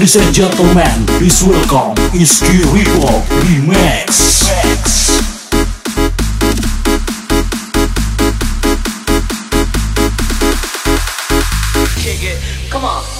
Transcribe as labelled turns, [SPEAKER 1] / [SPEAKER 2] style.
[SPEAKER 1] Ladies and gentlemen, please welcome Iski Rework Remix. Remix.
[SPEAKER 2] Kick it, come on.